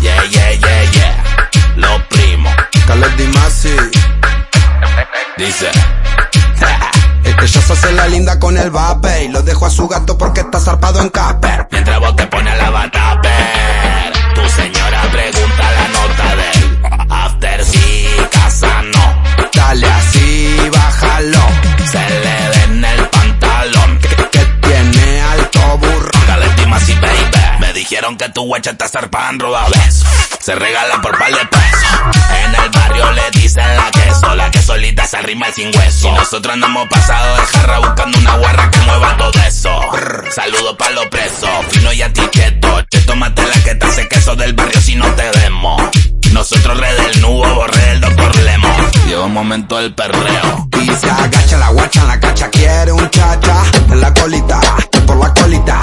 Yeah, yeah, yeah, yeah. Los primos. Carlos Di Masi. Dice. Ella se hace la linda con el vape y lo dejo a su gato porque está zarpado en Casper. Mientras vos te pones dijeron que tu guacha está zarpando roda beso. Se regalan por par de pesos. En el barrio le dicen la queso. La que solita se arrima el sin hueso. Y nosotros andamos pasado de jarra buscando una guarra que mueva todo eso. Saludo pa' los presos. Fino y etiqueto. Che, tómate la que te hace queso del barrio si no te demos. Nosotros red del nubo, borré el doctor Lemo. Llegó un momento del perreo. Y agacha la guacha en la cacha. Quiere un chacha en la colita, por la colita.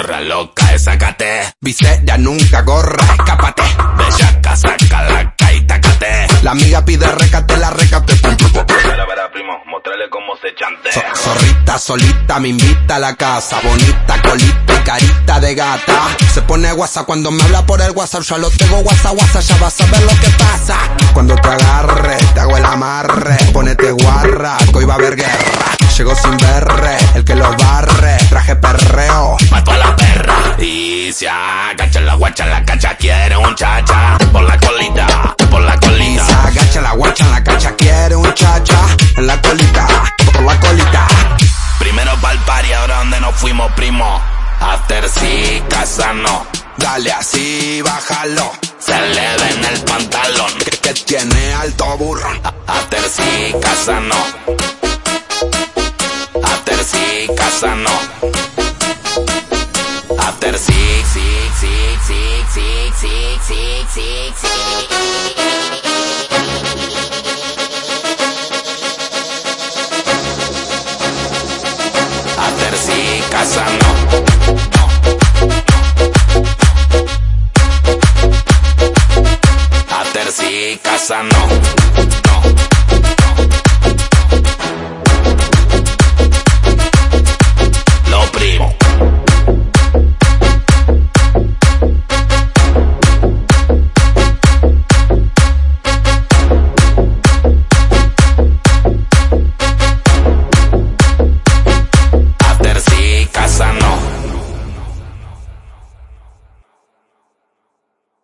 Zorra loca, sácate. Viseria nunca gorra, escápate. Bellaca, saca la caita, cate. La amiga pide recate, la recate. Verá, verá, primo, mostrale cómo se chantea. So- zorrita solita me invita a la casa, bonita colita y carita de gata. Se pone guasa cuando me habla por el WhatsApp, ya lo tengo guasa guasa, ya vas a ver lo que pasa. Cuando te agarre, te hago el amarre, ponete guarra, que hoy va a haber guerra. Llegó sin verre, el que lo barre, traje perreo. Se agacha la guacha, la cacha quiere un chacha. Por la colita, por la colita. agacha la guacha en la cacha, quiere un chacha en la colita, por la colita. Primero pa'l party, ahora donde nos fuimos, primo. After sí, casa no. Dale así, bájalo, Se le ve en el pantalón. que, que tiene alto burro. After sí, casa no. After sí, casa Casa no. A ter si casa no. cosa no.